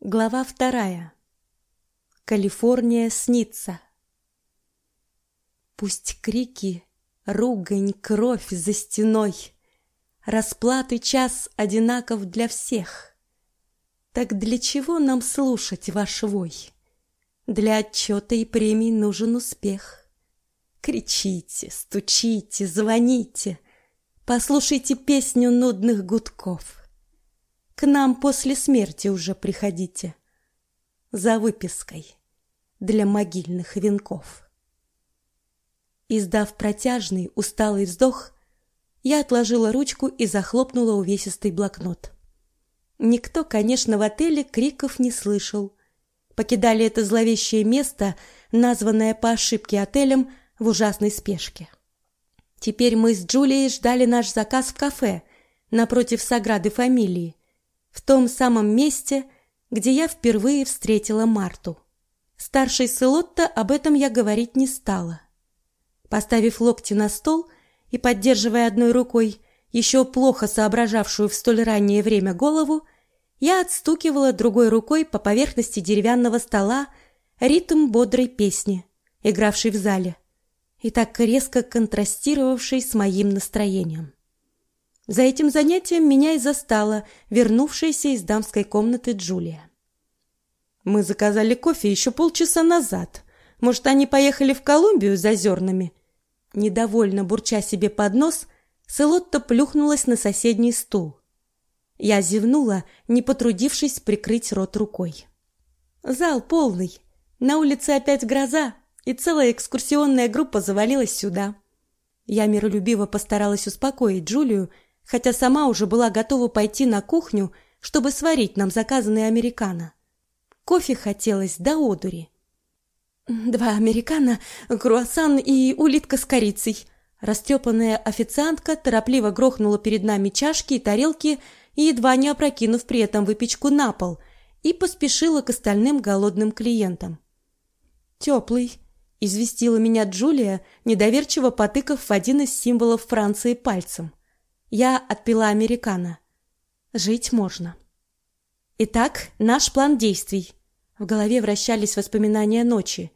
Глава вторая. Калифорния снится. Пусть крики, ругань, кровь за стеной, Расплаты час одинаков для всех. Так для чего нам слушать ваш вой? Для отчета и премий нужен успех. Кричите, стучите, звоните, Послушайте песню нудных гудков. К нам после смерти уже приходите За выпиской для могильных венков. Издав протяжный, усталый вздох, я отложила ручку и захлопнула увесистый блокнот. Никто, конечно, в отеле криков не слышал. Покидали это зловещее место, названное по ошибке отелем, в ужасной спешке. Теперь мы с Джулией ждали наш заказ в кафе напротив Саграды Фамилии, в том самом месте, где я впервые встретила Марту. Старшей Селотто об этом я говорить не стала. Поставив локти на стол и поддерживая одной рукой еще плохо соображавшую в столь раннее время голову, я отстукивала другой рукой по поверхности деревянного стола ритм бодрой песни, игравшей в зале, и так резко контрастировавшей с моим настроением. За этим занятием меня и застала вернувшаяся из дамской комнаты Джулия. Мы заказали кофе еще полчаса назад. Может, они поехали в Колумбию за зернами? Недовольно бурча себе под нос, Селотта плюхнулась на соседний стул. Я зевнула, не потрудившись прикрыть рот рукой. Зал полный. На улице опять гроза, и целая экскурсионная группа завалилась сюда. Я миролюбиво постаралась успокоить Джулию, хотя сама уже была готова пойти на кухню, чтобы сварить нам заказанный американо. Кофе хотелось до одури. Два американо, круассан и улитка с корицей. Растрепанная официантка торопливо грохнула перед нами чашки и тарелки, едва не опрокинув при этом выпечку на пол, и поспешила к остальным голодным клиентам. «Теплый», — известила меня Джулия, недоверчиво потыкав в один из символов Франции пальцем. Я отпила американо. Жить можно. Итак, наш план действий. В голове вращались воспоминания ночи.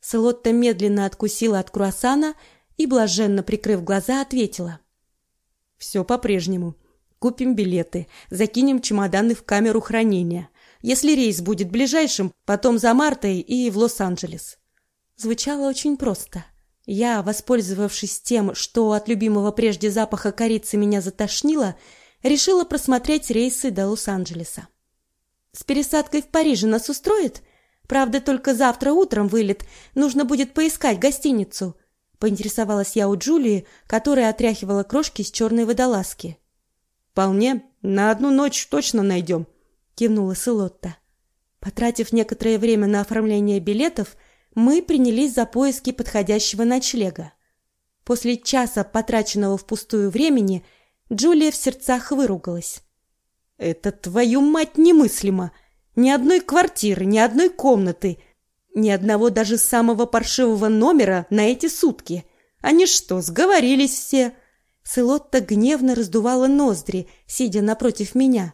Селотта медленно откусила от круассана и, блаженно прикрыв глаза, ответила. «Все по-прежнему. Купим билеты, закинем чемоданы в камеру хранения. Если рейс будет ближайшим, потом за Мартой и в Лос-Анджелес». Звучало очень просто. Я, воспользовавшись тем, что от любимого прежде запаха корицы меня затошнило, решила просмотреть рейсы до Лос-Анджелеса. «С пересадкой в Париже нас устроит?» Правда, только завтра утром вылет. Нужно будет поискать гостиницу. Поинтересовалась я у Джулии, которая отряхивала крошки с черной водолазки. Вполне, на одну ночь точно найдем», — кивнула Силотта. Потратив некоторое время на оформление билетов, мы принялись за поиски подходящего ночлега. После часа потраченного впустую времени Джулия в сердцах выругалась. «Это твою мать немыслимо!» Ни одной квартиры, ни одной комнаты, ни одного даже самого паршивого номера на эти сутки. Они что, сговорились все? Селотта гневно раздувала ноздри, сидя напротив меня.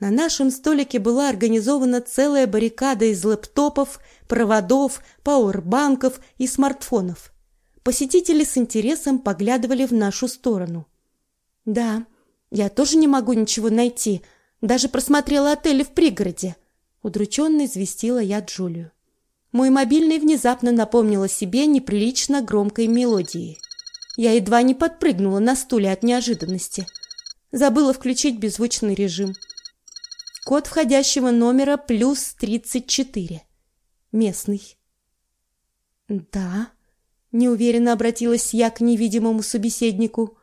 На нашем столике была организована целая баррикада из лэптопов, проводов, пауэрбанков и смартфонов. Посетители с интересом поглядывали в нашу сторону. Да, я тоже не могу ничего найти, даже просмотрела отели в пригороде. Удрученно известила я Джулию. Мой мобильный внезапно напомнил о себе неприлично громкой мелодией. Я едва не подпрыгнула на стуле от неожиданности. Забыла включить беззвучный режим. Код входящего номера плюс тридцать четыре. Местный. Да, неуверенно обратилась я к невидимому собеседнику.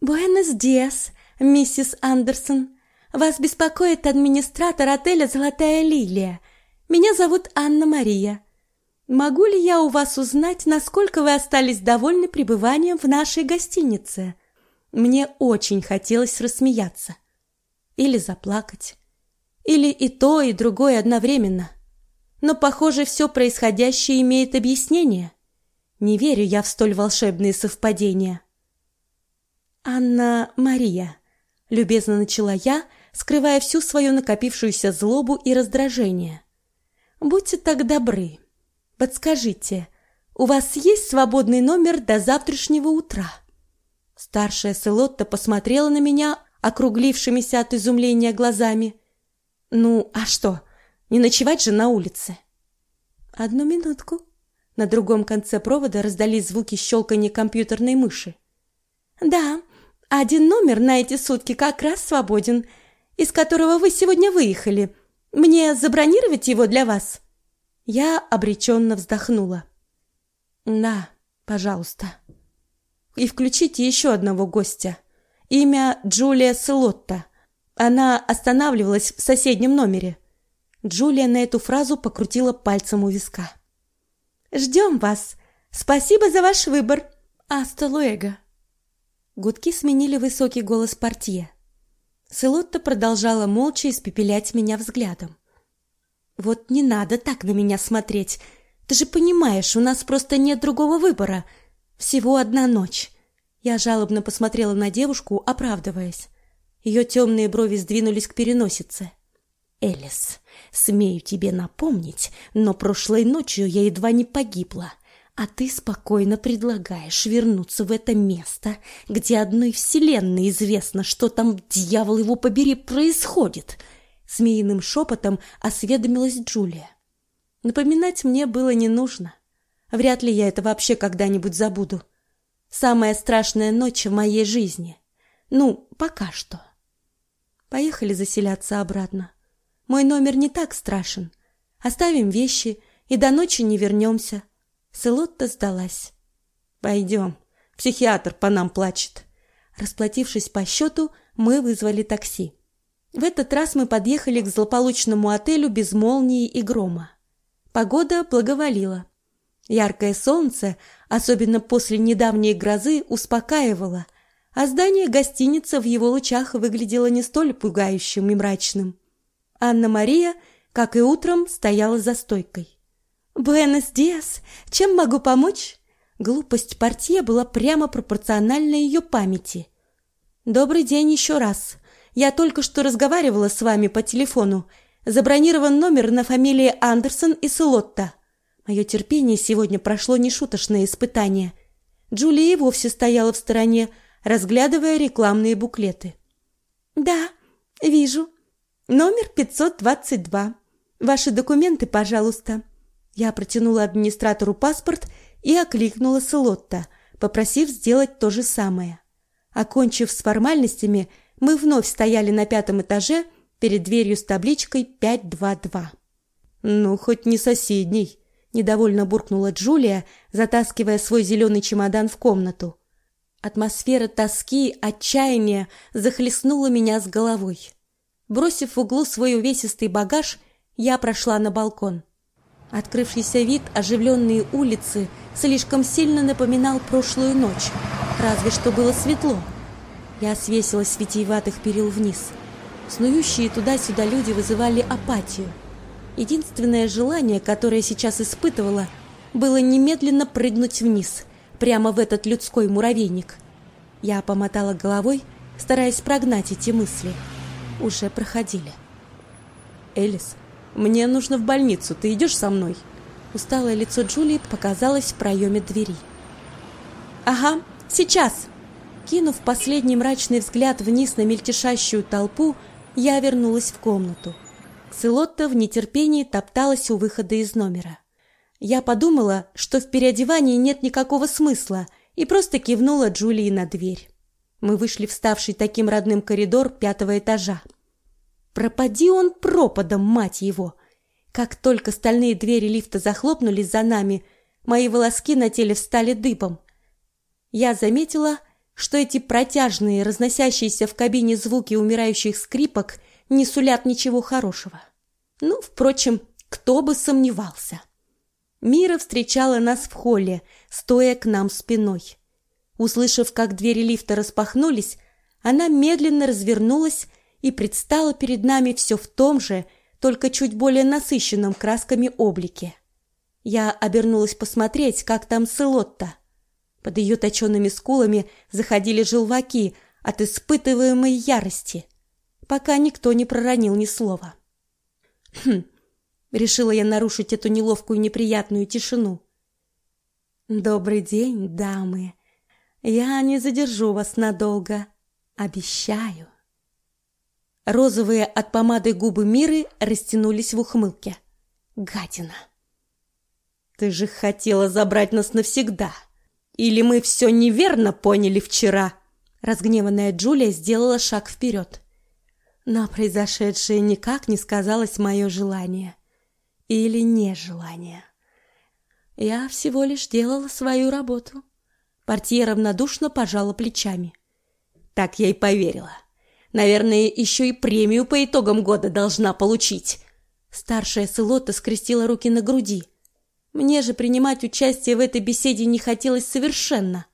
Буэнос диас, миссис Андерсон, вас беспокоит администратор отеля «Золотая лилия». Меня зовут Анна-Мария. Могу ли я у вас узнать, насколько вы остались довольны пребыванием в нашей гостинице? Мне очень хотелось рассмеяться. Или заплакать. Или и то, и другое одновременно. Но, похоже, все происходящее имеет объяснение. Не верю я в столь волшебные совпадения. Анна-Мария, любезно начала я, скрывая всю свою накопившуюся злобу и раздражение. «Будьте так добры. Подскажите, у вас есть свободный номер до завтрашнего утра?» Старшая Селотта посмотрела на меня округлившимися от изумления глазами. «Ну, а что, не ночевать же на улице?» «Одну минутку». На другом конце провода раздались звуки щелканья компьютерной мыши. «Да, один номер на эти сутки как раз свободен, из которого вы сегодня выехали. Мне забронировать его для вас?» Я обреченно вздохнула. «Да, пожалуйста». «И включите еще одного гостя. Имя Джулия Селотта. Она останавливалась в соседнем номере». Джулия на эту фразу покрутила пальцем у виска. «Ждем вас. Спасибо за ваш выбор. Аста луэго». Гудки сменили высокий голос портье. Селотта продолжала молча испепелять меня взглядом. «Вот не надо так на меня смотреть. Ты же понимаешь, у нас просто нет другого выбора. Всего одна ночь». Я жалобно посмотрела на девушку, оправдываясь. Ее темные брови сдвинулись к переносице. «Элис, смею тебе напомнить, но прошлой ночью я едва не погибла. А ты спокойно предлагаешь вернуться в это место, где одной вселенной известно, что там, дьявол его побери, происходит. Змеиным шепотом осведомилась Джулия. Напоминать мне было не нужно. Вряд ли я это вообще когда-нибудь забуду. Самая страшная ночь в моей жизни. Ну, пока что. Поехали заселяться обратно. Мой номер не так страшен. Оставим вещи и до ночи не вернемся. Селотта сдалась. «Пойдем, психиатр по нам плачет». Расплатившись по счету, мы вызвали такси. В этот раз мы подъехали к злополучному отелю без молнии и грома. Погода благоволила. Яркое солнце, особенно после недавней грозы, успокаивало, а здание гостиницы в его лучах выглядело не столь пугающим и мрачным. Анна-Мария, как и утром, стояла за стойкой. «Буэнос Диас, чем могу помочь?» Глупость портье была прямо пропорциональна ее памяти. «Добрый день еще раз. Я только что разговаривала с вами по телефону. Забронирован номер на фамилии Андерсон и Слотта. Мое терпение сегодня прошло нешуточное испытание. Джулия и вовсе стояла в стороне, разглядывая рекламные буклеты. «Да, вижу. Номер 522. Ваши документы, пожалуйста». Я протянула администратору паспорт и окликнула Селотта, попросив сделать то же самое. Окончив с формальностями, мы вновь стояли на пятом этаже перед дверью с табличкой 522. «Ну, хоть не соседний», — недовольно буркнула Джулия, затаскивая свой зеленый чемодан в комнату. Атмосфера тоски, отчаяния захлестнула меня с головой. Бросив в углу свой увесистый багаж, я прошла на балкон. Открывшийся вид оживленные улицы слишком сильно напоминал прошлую ночь, разве что было светло. Я свесилась с витиеватых перил вниз. Снующие туда-сюда люди вызывали апатию. Единственное желание, которое сейчас испытывала, было немедленно прыгнуть вниз, прямо в этот людской муравейник. Я помотала головой, стараясь прогнать эти мысли. Уже проходили. Элис, мне нужно в больницу. Ты идешь со мной?» Усталое лицо Джулии показалось в проеме двери. «Ага, сейчас!» Кинув последний мрачный взгляд вниз на мельтешащую толпу, я вернулась в комнату. Ксилотта в нетерпении топталась у выхода из номера. Я подумала, что в переодевании нет никакого смысла, и просто кивнула Джулии на дверь. Мы вышли в ставший таким родным коридор пятого этажа. Пропади он пропадом, мать его! Как только стальные двери лифта захлопнулись за нами, мои волоски на теле встали дыбом. Я заметила, что эти протяжные, разносящиеся в кабине звуки умирающих скрипок не сулят ничего хорошего. Ну, впрочем, кто бы сомневался. Мира встречала нас в холле, стоя к нам спиной. Услышав, как двери лифта распахнулись, она медленно развернулась и предстала перед нами все в том же, только чуть более насыщенном красками облике. Я обернулась посмотреть, как там Селотта. Под ее точенными скулами заходили желваки от испытываемой ярости. Пока никто не проронил ни слова. Хм, решила я нарушить эту неловкую неприятную тишину. Добрый день, дамы. Я не задержу вас надолго, обещаю. Розовые от помады губы Миры растянулись в ухмылке. Гадина. Ты же хотела забрать нас навсегда. Или мы все неверно поняли вчера? Разгневанная Джулия сделала шаг вперед. Но произошедшее никак не сказалось мое желание или нежелание. Я всего лишь делала свою работу. Портье равнодушно пожала плечами. Так я и поверила. Наверное, еще и премию по итогам года должна получить. Старшая Селота скрестила руки на груди. Мне же принимать участие в этой беседе не хотелось совершенно.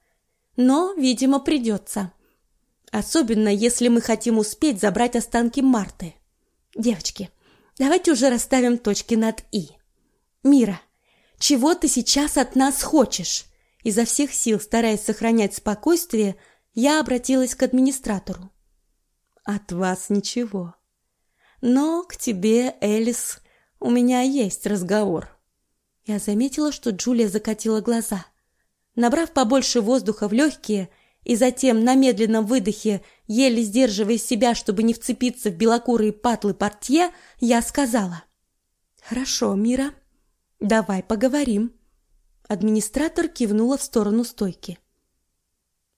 Но, видимо, придется. Особенно, если мы хотим успеть забрать останки Марты. Девочки, давайте уже расставим точки над «и». Мира, чего ты сейчас от нас хочешь? Изо всех сил, стараясь сохранять спокойствие, я обратилась к администратору. От вас ничего. Но к тебе, Элис, у меня есть разговор. Я заметила, что Джулия закатила глаза. Набрав побольше воздуха в легкие, и затем на медленном выдохе, еле сдерживая себя, чтобы не вцепиться в белокурые патлы портье, я сказала: "Хорошо, Мира, давай поговорим". Администратор кивнула в сторону стойки.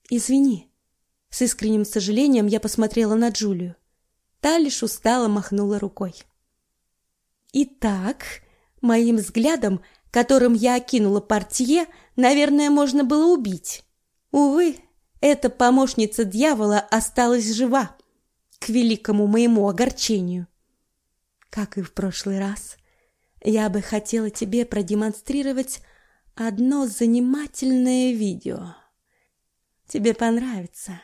"Извини". С искренним сожалением я посмотрела на Джулию. Та лишь устало махнула рукой. Итак, моим взглядом, которым я окинула портье, наверное, можно было убить. Увы, эта помощница дьявола осталась жива, к великому моему огорчению. Как и в прошлый раз, я бы хотела тебе продемонстрировать одно занимательное видео. Тебе понравится,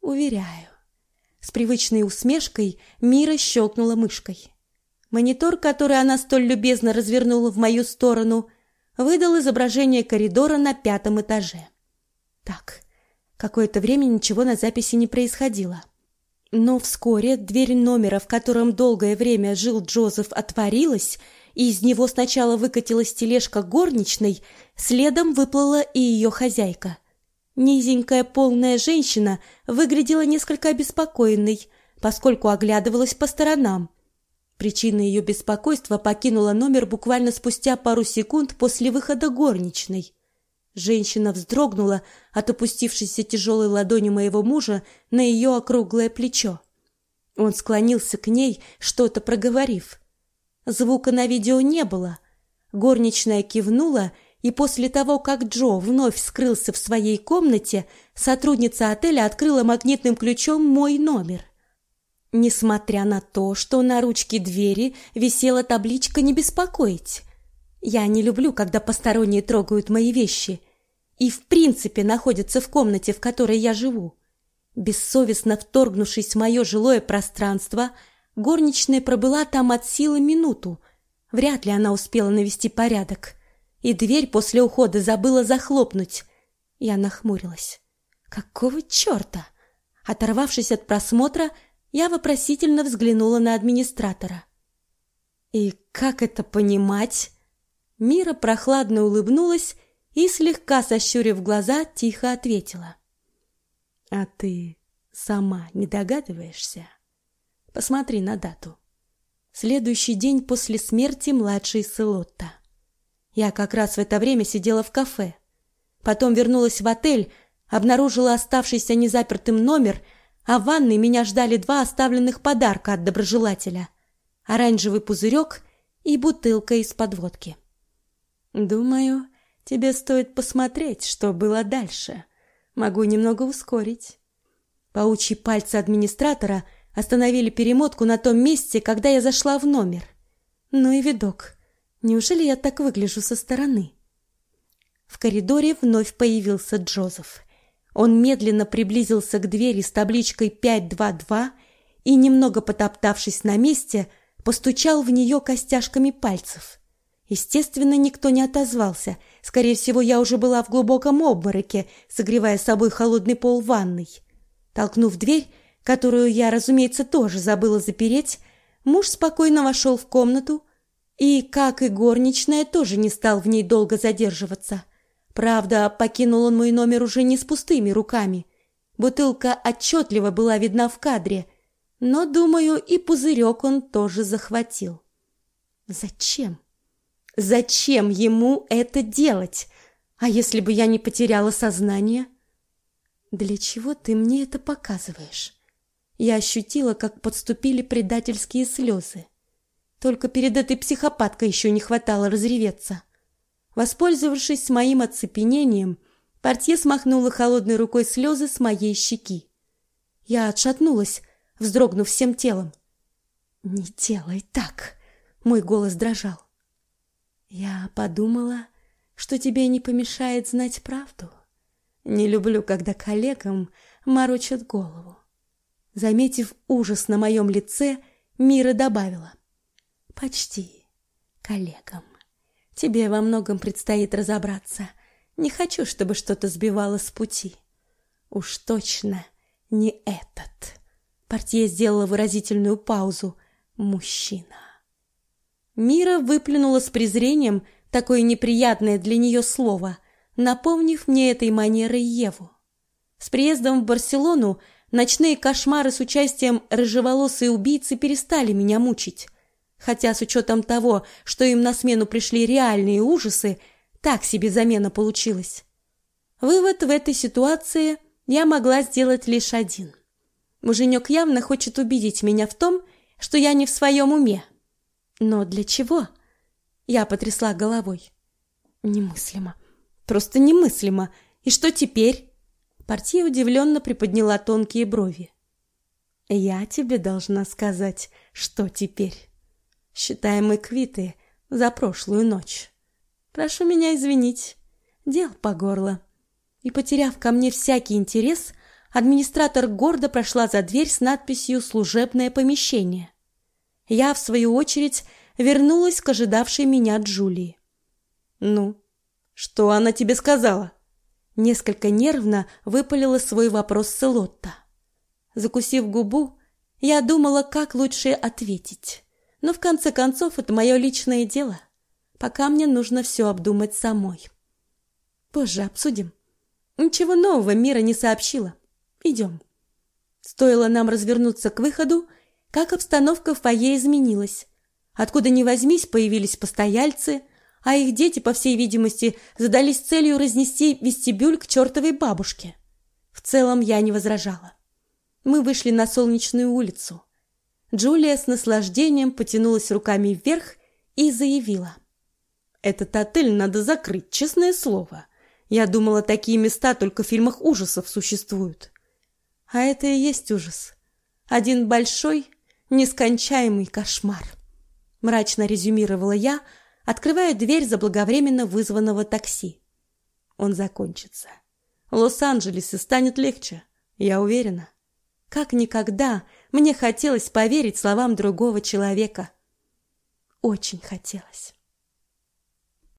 уверяю. С привычной усмешкой Мира щелкнула мышкой. Монитор, который она столь любезно развернула в мою сторону, выдал изображение коридора на пятом этаже. Так, Какое-то время ничего на записи не происходило. Но вскоре дверь номера, в котором долгое время жил Джозеф, отворилась, и из него сначала выкатилась тележка горничной, следом выплыла и ее хозяйка. Низенькая полная женщина выглядела несколько обеспокоенной, поскольку оглядывалась по сторонам. Причина ее беспокойства покинула номер буквально спустя пару секунд после выхода горничной. Женщина вздрогнула от опустившейся тяжелой ладони моего мужа на ее округлое плечо. Он склонился к ней, что-то проговорив. Звука на видео не было. Горничная кивнула, и после того, как Джо вновь скрылся в своей комнате, сотрудница отеля открыла магнитным ключом мой номер. Несмотря на то, что на ручке двери висела табличка «Не беспокоить», я не люблю, когда посторонние трогают мои вещи и в принципе находятся в комнате, в которой я живу. Бессовестно вторгнувшись в мое жилое пространство, горничная пробыла там от силы минуту. Вряд ли она успела навести порядок. И дверь после ухода забыла захлопнуть. Я нахмурилась. Какого черта? Оторвавшись от просмотра, я вопросительно взглянула на администратора. И как это понимать? Мира прохладно улыбнулась и, слегка сощурив глаза, тихо ответила. «А ты сама не догадываешься? Посмотри на дату. Следующий день после смерти младшей Селотта. Я как раз в это время сидела в кафе. Потом вернулась в отель, обнаружила оставшийся незапертым номер, а в ванной меня ждали два оставленных подарка от доброжелателя. Оранжевый пузырек и бутылка из-под водки. Думаю, тебе стоит посмотреть, что было дальше. Могу немного ускорить. Паучьи пальцы администратора остановили перемотку на том месте, когда я зашла в номер. Ну и видок. Неужели я так выгляжу со стороны? В коридоре вновь появился Джозеф. Он медленно приблизился к двери с табличкой 522 и, немного потоптавшись на месте, постучал в нее костяшками пальцев. Естественно, никто не отозвался. Скорее всего, я уже была в глубоком обмороке, согревая собой холодный пол ванной. Толкнув дверь, которую я, разумеется, тоже забыла запереть, муж спокойно вошел в комнату и, как и горничная, тоже не стал в ней долго задерживаться. Правда, покинул он мой номер уже не с пустыми руками. Бутылка отчетливо была видна в кадре, но, думаю, и пузырек он тоже захватил. Зачем? Зачем ему это делать? А если бы я не потеряла сознание? Для чего ты мне это показываешь? Я ощутила, как подступили предательские слезы. Только перед этой психопаткой еще не хватало разреветься. Воспользовавшись моим оцепенением, портье смахнула холодной рукой слезы с моей щеки. Я отшатнулась, вздрогнув всем телом. «Не делай так!» — мой голос дрожал. «Я подумала, что тебе не помешает знать правду. Не люблю, когда коллегам морочат голову». Заметив ужас на моем лице, Мира добавила. «Почти коллегам». Тебе во многом предстоит разобраться. Не хочу, чтобы что-то сбивало с пути. Уж точно не этот. Портье сделала выразительную паузу. Мужчина. Мира выплюнула с презрением такое неприятное для нее слово, напомнив мне этой манерой Еву. С приездом в Барселону ночные кошмары с участием рыжеволосой убийцы перестали меня мучить хотя с учетом того, что им на смену пришли реальные ужасы, так себе замена получилась. Вывод в этой ситуации я могла сделать лишь один. Муженек явно хочет убедить меня в том, что я не в своем уме. Но для чего? Я потрясла головой. Немыслимо. Просто немыслимо. И что теперь? Партия удивленно приподняла тонкие брови. Я тебе должна сказать, что теперь. Считаем мы квиты за прошлую ночь. Прошу меня извинить. Дел по горло. И потеряв ко мне всякий интерес, администратор гордо прошла за дверь с надписью «Служебное помещение». Я, в свою очередь, вернулась к ожидавшей меня Джулии. «Ну, что она тебе сказала?» Несколько нервно выпалила свой вопрос Селотта. Закусив губу, я думала, как лучше ответить. Но в конце концов это мое личное дело. Пока мне нужно все обдумать самой. Позже обсудим. Ничего нового мира не сообщила. Идем. Стоило нам развернуться к выходу, как обстановка в фойе изменилась. Откуда ни возьмись, появились постояльцы, а их дети, по всей видимости, задались целью разнести вестибюль к чертовой бабушке. В целом я не возражала. Мы вышли на солнечную улицу. Джулия с наслаждением потянулась руками вверх и заявила. «Этот отель надо закрыть, честное слово. Я думала, такие места только в фильмах ужасов существуют». «А это и есть ужас. Один большой, нескончаемый кошмар», — мрачно резюмировала я, открывая дверь заблаговременно вызванного такси. Он закончится. В Лос-Анджелесе станет легче, я уверена. Как никогда мне хотелось поверить словам другого человека. Очень хотелось.